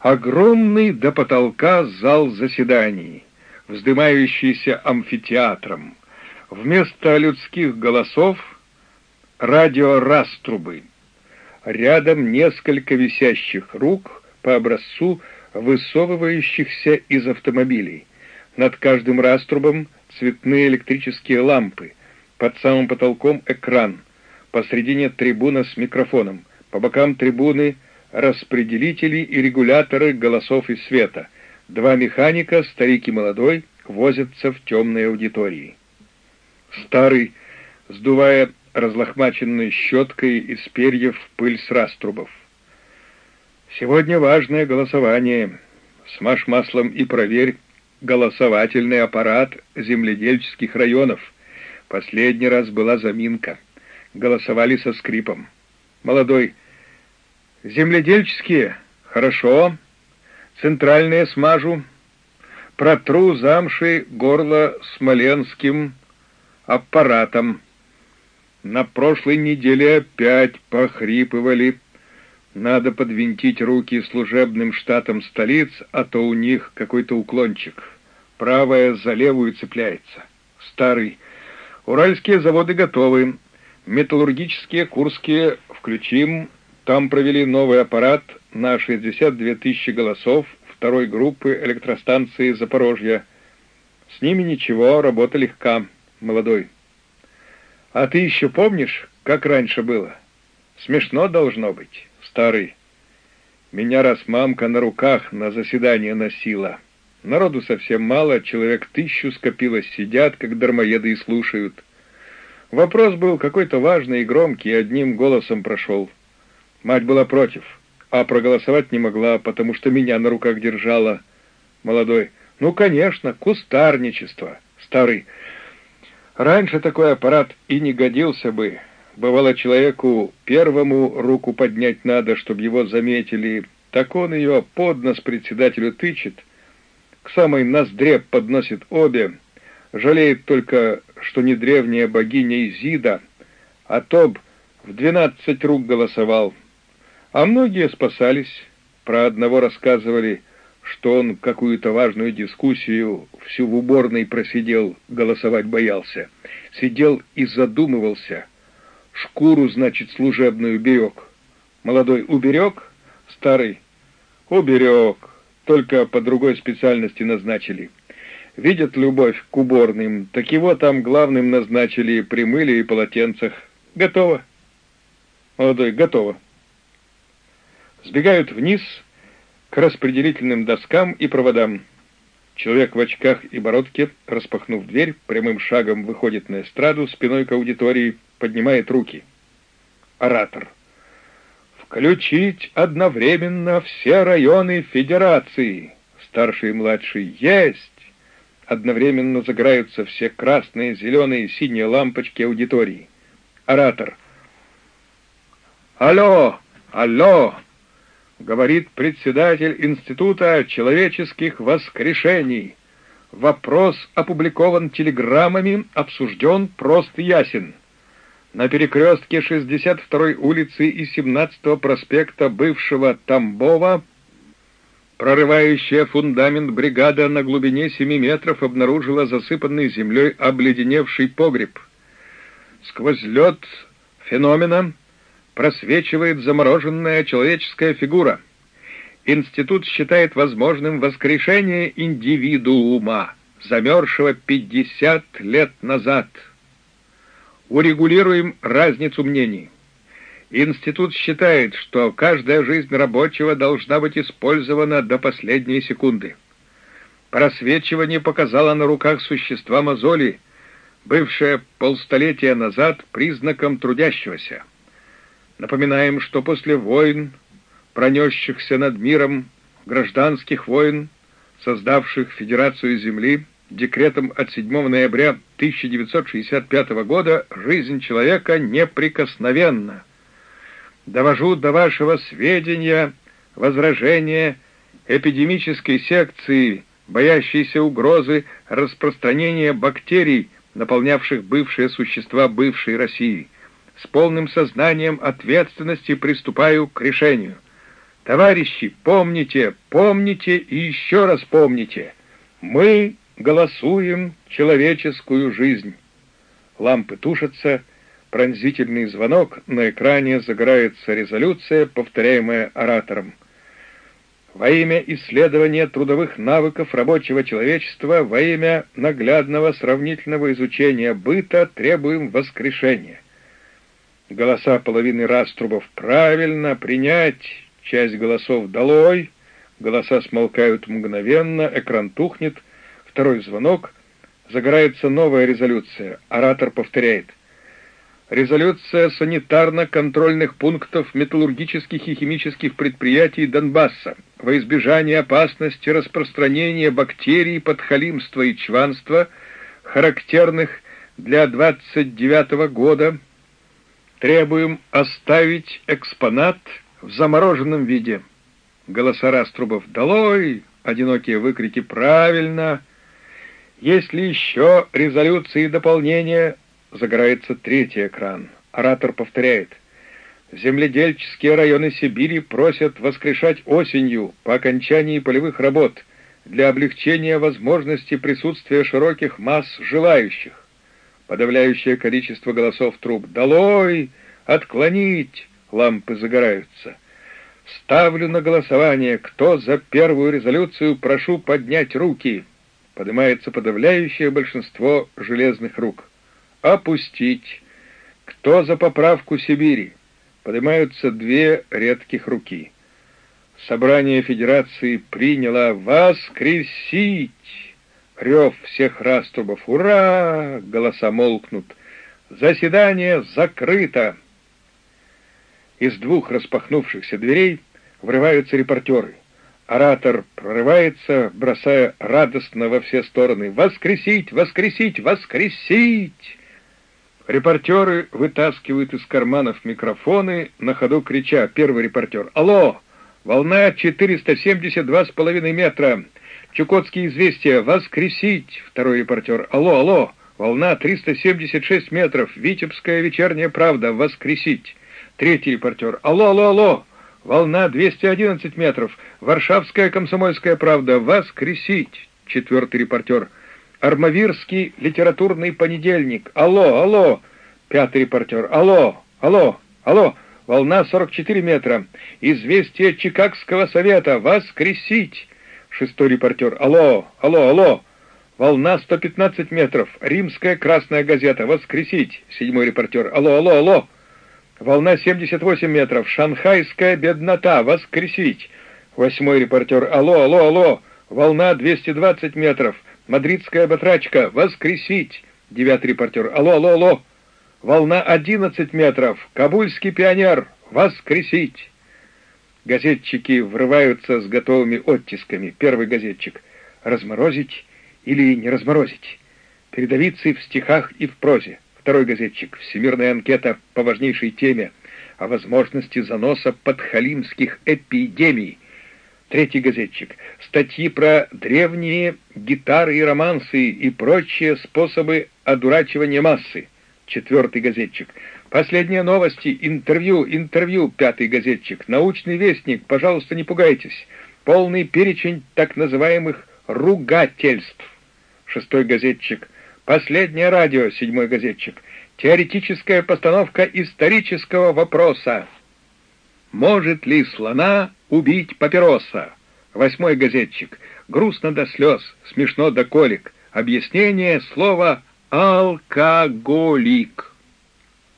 Огромный до потолка зал заседаний, вздымающийся амфитеатром. Вместо людских голосов — радиораструбы. Рядом несколько висящих рук по образцу высовывающихся из автомобилей. Над каждым раструбом цветные электрические лампы, под самым потолком экран, посредине трибуна с микрофоном, по бокам трибуны распределители и регуляторы голосов и света. Два механика, старик и молодой, возятся в темной аудитории. Старый, сдувая разлохмаченной щеткой из перьев пыль с раструбов. Сегодня важное голосование. Смажь маслом и проверь голосовательный аппарат земледельческих районов. Последний раз была заминка. Голосовали со скрипом. Молодой. Земледельческие? Хорошо. Центральные смажу. Протру замши горло смоленским аппаратом. На прошлой неделе опять похрипывали надо подвинтить руки служебным штатам столиц, а то у них какой-то уклончик. Правая за левую цепляется. Старый. Уральские заводы готовы. Металлургические, Курские включим. Там провели новый аппарат на 62 тысячи голосов второй группы электростанции Запорожья. С ними ничего, работа легка. Молодой. А ты еще помнишь, как раньше было? Смешно должно быть старый. Меня раз мамка на руках на заседание носила. Народу совсем мало, человек тысячу скопилось, сидят, как дармоеды, и слушают. Вопрос был какой-то важный и громкий, одним голосом прошел. Мать была против, а проголосовать не могла, потому что меня на руках держала. Молодой. Ну, конечно, кустарничество. Старый. Раньше такой аппарат и не годился бы. Бывало, человеку первому руку поднять надо, чтобы его заметили. Так он ее под нос председателю тычет, к самой ноздре подносит обе, жалеет только, что не древняя богиня Изида, а то б в двенадцать рук голосовал. А многие спасались. Про одного рассказывали, что он какую-то важную дискуссию всю в уборной просидел, голосовать боялся. Сидел и задумывался — Шкуру, значит, служебную берег. Молодой уберег, старый уберег, только по другой специальности назначили. Видят любовь к уборным, так его там главным назначили при мыле и полотенцах. Готово. Молодой, готово. Сбегают вниз к распределительным доскам и проводам. Человек в очках и бородке, распахнув дверь, прямым шагом выходит на эстраду спиной к аудитории, поднимает руки. Оратор. «Включить одновременно все районы Федерации!» Старший и младший. «Есть!» Одновременно загораются все красные, зеленые и синие лампочки аудитории. Оратор. «Алло! Алло!» Говорит председатель Института человеческих воскрешений. Вопрос опубликован телеграммами, обсужден прост и ясен. На перекрестке 62-й улицы и 17-го проспекта бывшего Тамбова прорывающая фундамент бригада на глубине 7 метров обнаружила засыпанный землей обледеневший погреб. Сквозь лед феномена просвечивает замороженная человеческая фигура. Институт считает возможным воскрешение индивидуума, замерзшего 50 лет назад — урегулируем разницу мнений. Институт считает, что каждая жизнь рабочего должна быть использована до последней секунды. Просвечивание показало на руках существа мозоли, бывшее полстолетия назад признаком трудящегося. Напоминаем, что после войн, пронесшихся над миром, гражданских войн, создавших Федерацию Земли, декретом от 7 ноября 1965 года жизнь человека неприкосновенна. Довожу до вашего сведения возражение эпидемической секции, боящейся угрозы распространения бактерий, наполнявших бывшие существа бывшей России. С полным сознанием ответственности приступаю к решению. Товарищи, помните, помните и еще раз помните. Мы голосуем человеческую жизнь. Лампы тушатся, пронзительный звонок, на экране загорается резолюция, повторяемая оратором. Во имя исследования трудовых навыков рабочего человечества, во имя наглядного сравнительного изучения быта требуем воскрешения. Голоса половины раструбов правильно, принять, часть голосов долой, голоса смолкают мгновенно, экран тухнет, второй звонок, загорается новая резолюция, оратор повторяет — резолюция санитарно-контрольных пунктов металлургических и химических предприятий Донбасса. Во избежание опасности распространения бактерий подхалимства и чванства, характерных для 29 года, требуем оставить экспонат в замороженном виде. Голоса раструбов «Долой!» Одинокие выкрики «Правильно!» Есть ли еще резолюции и дополнения Загорается третий экран. Оратор повторяет. Земледельческие районы Сибири просят воскрешать осенью по окончании полевых работ для облегчения возможности присутствия широких масс желающих. Подавляющее количество голосов труб «Долой! Отклонить!» Лампы загораются. Ставлю на голосование. Кто за первую резолюцию, прошу поднять руки. Поднимается подавляющее большинство железных рук опустить. Кто за поправку Сибири? Поднимаются две редких руки. Собрание Федерации приняло воскресить. Рев всех раструбов. Ура! Голоса молкнут. Заседание закрыто. Из двух распахнувшихся дверей врываются репортеры. Оратор прорывается, бросая радостно во все стороны. «Воскресить! Воскресить! Воскресить!» Репортеры вытаскивают из карманов микрофоны, на ходу крича. Первый репортер. «Алло! Волна 472,5 метра! Чукотские известия! Воскресить!» Второй репортер. «Алло, алло! Волна 376 метров! Витебская вечерняя правда! Воскресить!» Третий репортер. «Алло, алло, алло! Волна 211 метров! Варшавская комсомольская правда! Воскресить!» Четвертый репортер. Армавирский литературный понедельник. Алло, алло. Пятый репортер. Алло, алло, алло. Волна 44 метра. Известие Чикагского совета. Воскресить. Шестой репортер. Алло, алло, алло. Волна 115 метров. Римская красная газета. Воскресить. Седьмой репортер. Алло, алло, алло. Волна 78 метров. Шанхайская беднота. Воскресить. Восьмой репортер. Алло, алло, алло. Волна 220 метров. Мадридская батрачка! Воскресить!» Девятый репортер. «Алло, алло, алло! Волна 11 метров! Кабульский пионер! Воскресить!» Газетчики врываются с готовыми оттисками. Первый газетчик. «Разморозить или не разморозить?» Передовицы в стихах и в прозе. Второй газетчик. Всемирная анкета по важнейшей теме о возможности заноса подхалимских эпидемий – Третий газетчик. Статьи про древние гитары и романсы и прочие способы одурачивания массы. Четвертый газетчик. Последние новости, интервью, интервью. Пятый газетчик. Научный вестник, пожалуйста, не пугайтесь. Полный перечень так называемых ругательств. Шестой газетчик. Последнее радио. Седьмой газетчик. Теоретическая постановка исторического вопроса. Может ли слона убить папироса? Восьмой газетчик. Грустно до слез, смешно до колик. Объяснение слова «алкоголик».